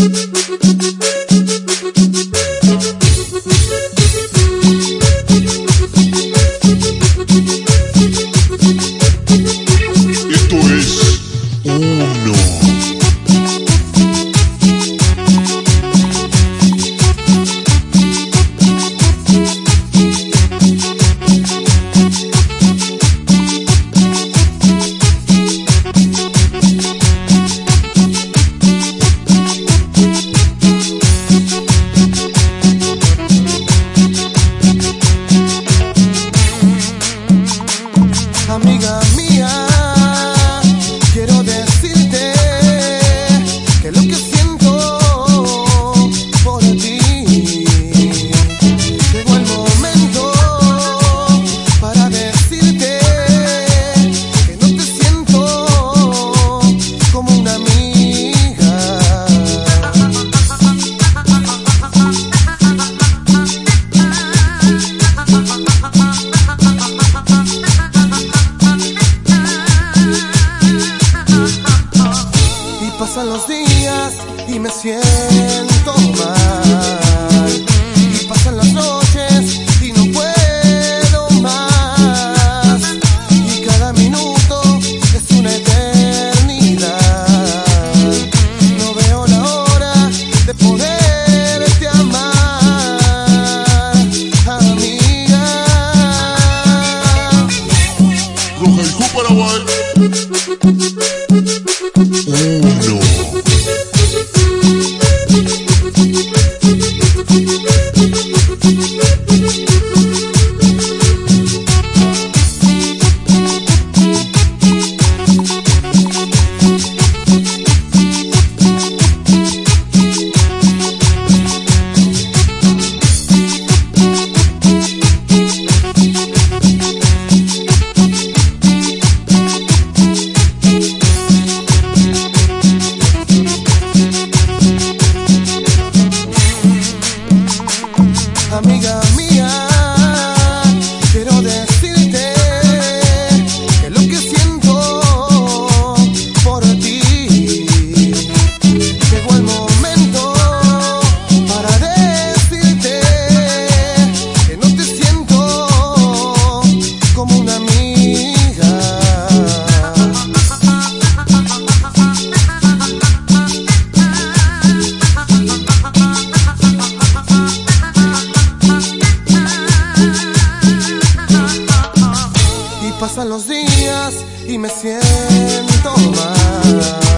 Thank you. Y me siento mal. Y pasan las noches y no puedo más. Y cada minuto es una eternidad. No veo la hora de poderte amar, amiga. Roja y Paraguay. Pasan los días y me siento mal.